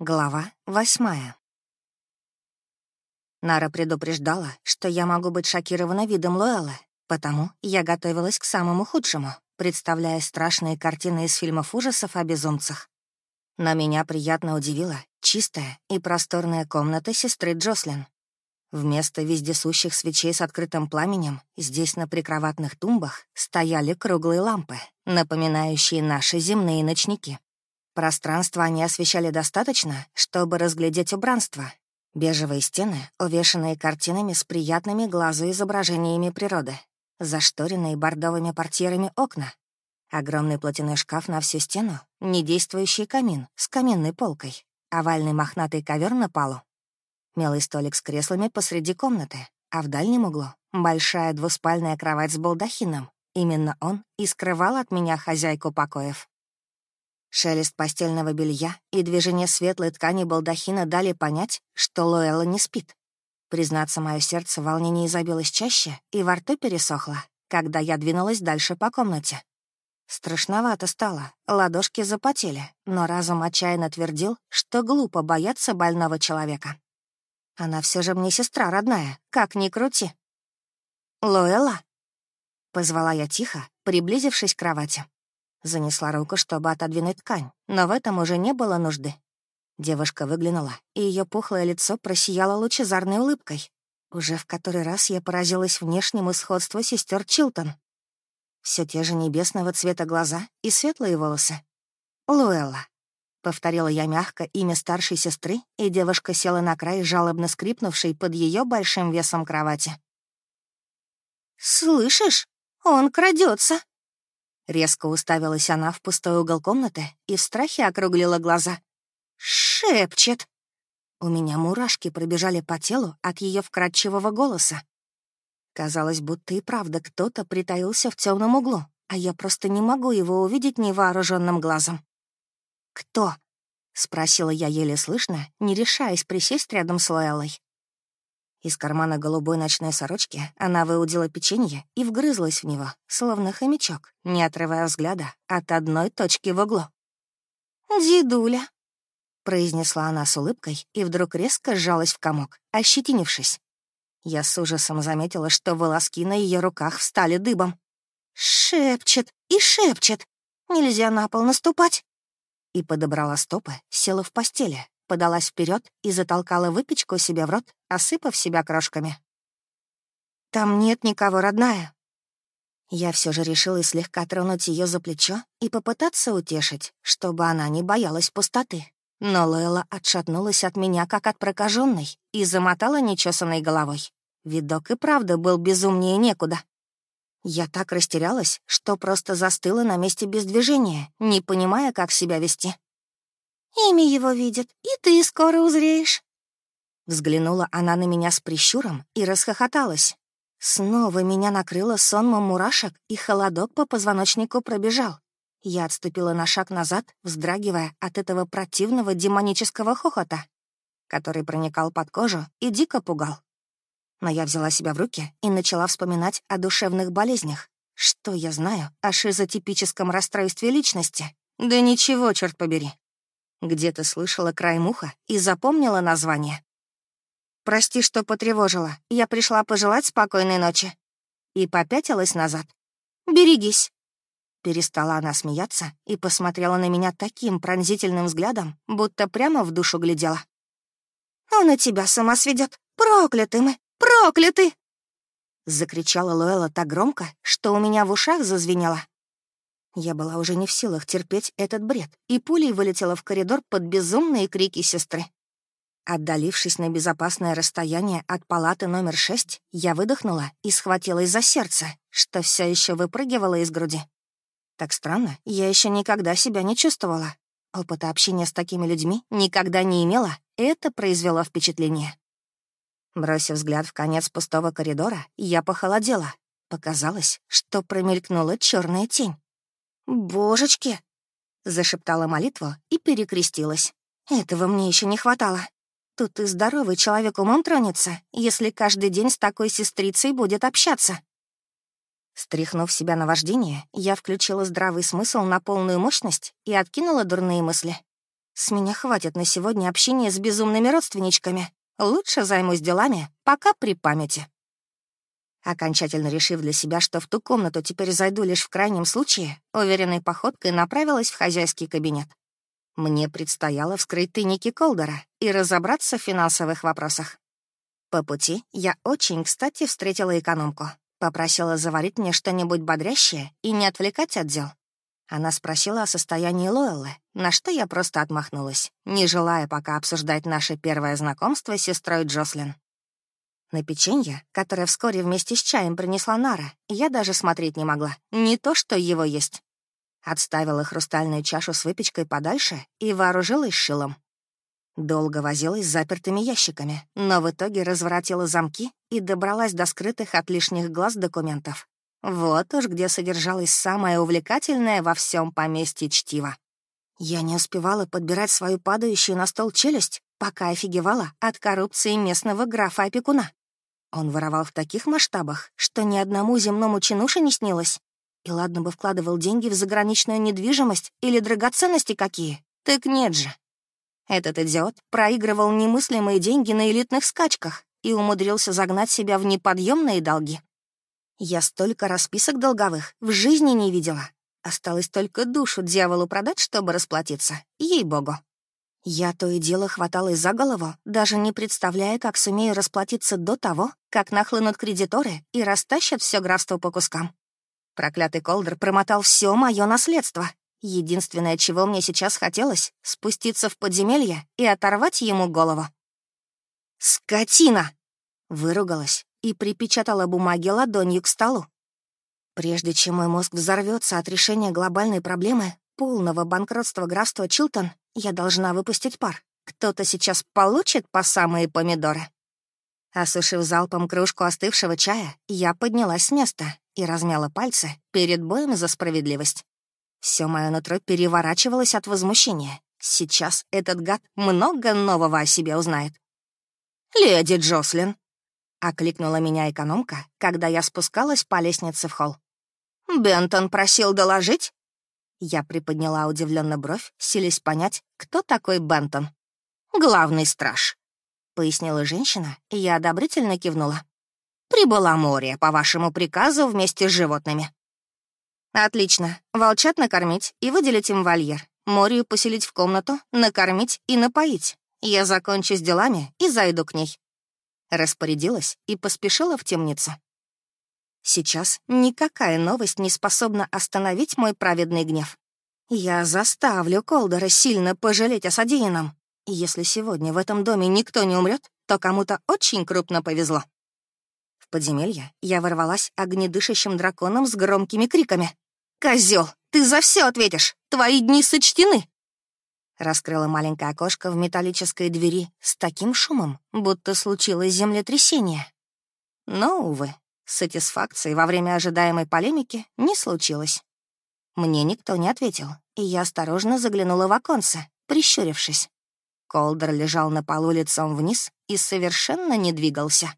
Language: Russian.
Глава восьмая. Нара предупреждала, что я могу быть шокирована видом Луэллы, потому я готовилась к самому худшему, представляя страшные картины из фильмов ужасов о безумцах. Но меня приятно удивила чистая и просторная комната сестры Джослин. Вместо вездесущих свечей с открытым пламенем здесь на прикроватных тумбах стояли круглые лампы, напоминающие наши земные ночники. Пространство они освещали достаточно, чтобы разглядеть убранство. Бежевые стены, увешанные картинами с приятными глазу изображениями природы, зашторенные бордовыми портьерами окна, огромный платяной шкаф на всю стену, недействующий камин с каминной полкой, овальный мохнатый ковер на полу, мелый столик с креслами посреди комнаты, а в дальнем углу — большая двуспальная кровать с балдахином. Именно он и скрывал от меня хозяйку покоев. Шелест постельного белья и движение светлой ткани балдахина дали понять, что Лоэла не спит. Признаться, мое сердце в волнении забилось чаще и во рту пересохло, когда я двинулась дальше по комнате. Страшновато стало, ладошки запотели, но разум отчаянно твердил, что глупо бояться больного человека. Она все же мне сестра родная, как ни крути. «Лоэла?» — позвала я тихо, приблизившись к кровати. Занесла руку, чтобы отодвинуть ткань, но в этом уже не было нужды. Девушка выглянула, и ее пухлое лицо просияло лучезарной улыбкой. Уже в который раз я поразилась внешнему сходству сестер Чилтон. Все те же небесного цвета глаза и светлые волосы. «Луэлла», — повторила я мягко имя старшей сестры, и девушка села на край, жалобно скрипнувшей под ее большим весом кровати. «Слышишь? Он крадется, Резко уставилась она в пустой угол комнаты и в страхе округлила глаза. «Шепчет!» У меня мурашки пробежали по телу от ее вкрадчивого голоса. Казалось, будто и правда кто-то притаился в темном углу, а я просто не могу его увидеть невооруженным глазом. «Кто?» — спросила я еле слышно, не решаясь присесть рядом с Лоэллой. Из кармана голубой ночной сорочки она выудила печенье и вгрызлась в него, словно хомячок, не отрывая взгляда от одной точки в углу. «Дедуля», — произнесла она с улыбкой и вдруг резко сжалась в комок, ощетинившись. Я с ужасом заметила, что волоски на ее руках встали дыбом. «Шепчет и шепчет! Нельзя на пол наступать!» И подобрала стопы, села в постели, подалась вперед и затолкала выпечку себе в рот, осыпав себя крошками. «Там нет никого, родная». Я все же решила слегка тронуть ее за плечо и попытаться утешить, чтобы она не боялась пустоты. Но Лейла отшатнулась от меня, как от прокаженной, и замотала нечесанной головой. Видок и правда был безумнее некуда. Я так растерялась, что просто застыла на месте без движения, не понимая, как себя вести. Имя его видят, и ты скоро узреешь». Взглянула она на меня с прищуром и расхохоталась. Снова меня накрыло сонмом мурашек, и холодок по позвоночнику пробежал. Я отступила на шаг назад, вздрагивая от этого противного демонического хохота, который проникал под кожу и дико пугал. Но я взяла себя в руки и начала вспоминать о душевных болезнях. Что я знаю о шизотипическом расстройстве личности? Да ничего, черт побери. Где-то слышала край муха и запомнила название. «Прости, что потревожила. Я пришла пожелать спокойной ночи». И попятилась назад. «Берегись». Перестала она смеяться и посмотрела на меня таким пронзительным взглядом, будто прямо в душу глядела. «Он и тебя сама сведет. Прокляты мы! Прокляты!» Закричала Луэлла так громко, что у меня в ушах зазвенело. Я была уже не в силах терпеть этот бред, и пулей вылетела в коридор под безумные крики сестры. Отдалившись на безопасное расстояние от палаты номер шесть, я выдохнула и схватилась за сердце, что все еще выпрыгивало из груди. Так странно, я еще никогда себя не чувствовала. Опыта общения с такими людьми никогда не имела, это произвело впечатление. Бросив взгляд в конец пустого коридора, я похолодела. Показалось, что промелькнула черная тень. «Божечки!» — зашептала молитву и перекрестилась. «Этого мне еще не хватало. Тут и здоровый человек умом тронется, если каждый день с такой сестрицей будет общаться». Стряхнув себя на вождение, я включила здравый смысл на полную мощность и откинула дурные мысли. С меня хватит на сегодня общения с безумными родственничками. Лучше займусь делами, пока при памяти. Окончательно решив для себя, что в ту комнату теперь зайду лишь в крайнем случае, уверенной походкой направилась в хозяйский кабинет. Мне предстояло вскрыть тайники Колдера и разобраться в финансовых вопросах. По пути я очень, кстати, встретила экономку. Попросила заварить мне что-нибудь бодрящее и не отвлекать от дел. Она спросила о состоянии Лоэллы, на что я просто отмахнулась, не желая пока обсуждать наше первое знакомство с сестрой Джослин. На печенье, которое вскоре вместе с чаем принесла Нара, я даже смотреть не могла, не то что его есть. Отставила хрустальную чашу с выпечкой подальше и вооружилась шилом. Долго возилась с запертыми ящиками, но в итоге разворотила замки и добралась до скрытых от лишних глаз документов. Вот уж где содержалось самое увлекательное во всем поместье чтиво. Я не успевала подбирать свою падающую на стол челюсть, пока офигевала от коррупции местного графа-опекуна. Он воровал в таких масштабах, что ни одному земному чинуше не снилось. И ладно бы вкладывал деньги в заграничную недвижимость или драгоценности какие, так нет же. Этот идиот проигрывал немыслимые деньги на элитных скачках и умудрился загнать себя в неподъемные долги. Я столько расписок долговых в жизни не видела. Осталось только душу дьяволу продать, чтобы расплатиться. Ей-богу. Я то и дело хваталась за голову, даже не представляя, как сумею расплатиться до того, как нахлынут кредиторы и растащат все графство по кускам. Проклятый Колдер промотал все мое наследство. Единственное, чего мне сейчас хотелось — спуститься в подземелье и оторвать ему голову. «Скотина!» — выругалась и припечатала бумаги ладонью к столу. Прежде чем мой мозг взорвется от решения глобальной проблемы полного банкротства графства Чилтон, я должна выпустить пар. Кто-то сейчас получит по самые помидоры. Осушив залпом кружку остывшего чая, я поднялась с места и размяла пальцы перед боем за справедливость. Все мое нутро переворачивалось от возмущения. Сейчас этот гад много нового о себе узнает. «Леди Джослин!» — окликнула меня экономка, когда я спускалась по лестнице в холл. «Бентон просил доложить?» Я приподняла удивленно бровь, силясь понять, кто такой Бентон. «Главный страж», — пояснила женщина, и я одобрительно кивнула. «Прибыла море по вашему приказу вместе с животными». «Отлично. Волчат накормить и выделить им вольер. Морию поселить в комнату, накормить и напоить. Я закончу с делами и зайду к ней. Распорядилась и поспешила в темницу. Сейчас никакая новость не способна остановить мой праведный гнев. Я заставлю Колдера сильно пожалеть о содеянном. Если сегодня в этом доме никто не умрет, то кому-то очень крупно повезло. В подземелье я ворвалась огнедышащим драконом с громкими криками. «Козёл, ты за все ответишь! Твои дни сочтены!» Раскрыла маленькое окошко в металлической двери с таким шумом, будто случилось землетрясение. Но, увы, сатисфакции во время ожидаемой полемики не случилось. Мне никто не ответил, и я осторожно заглянула в оконце, прищурившись. Колдер лежал на полу лицом вниз и совершенно не двигался.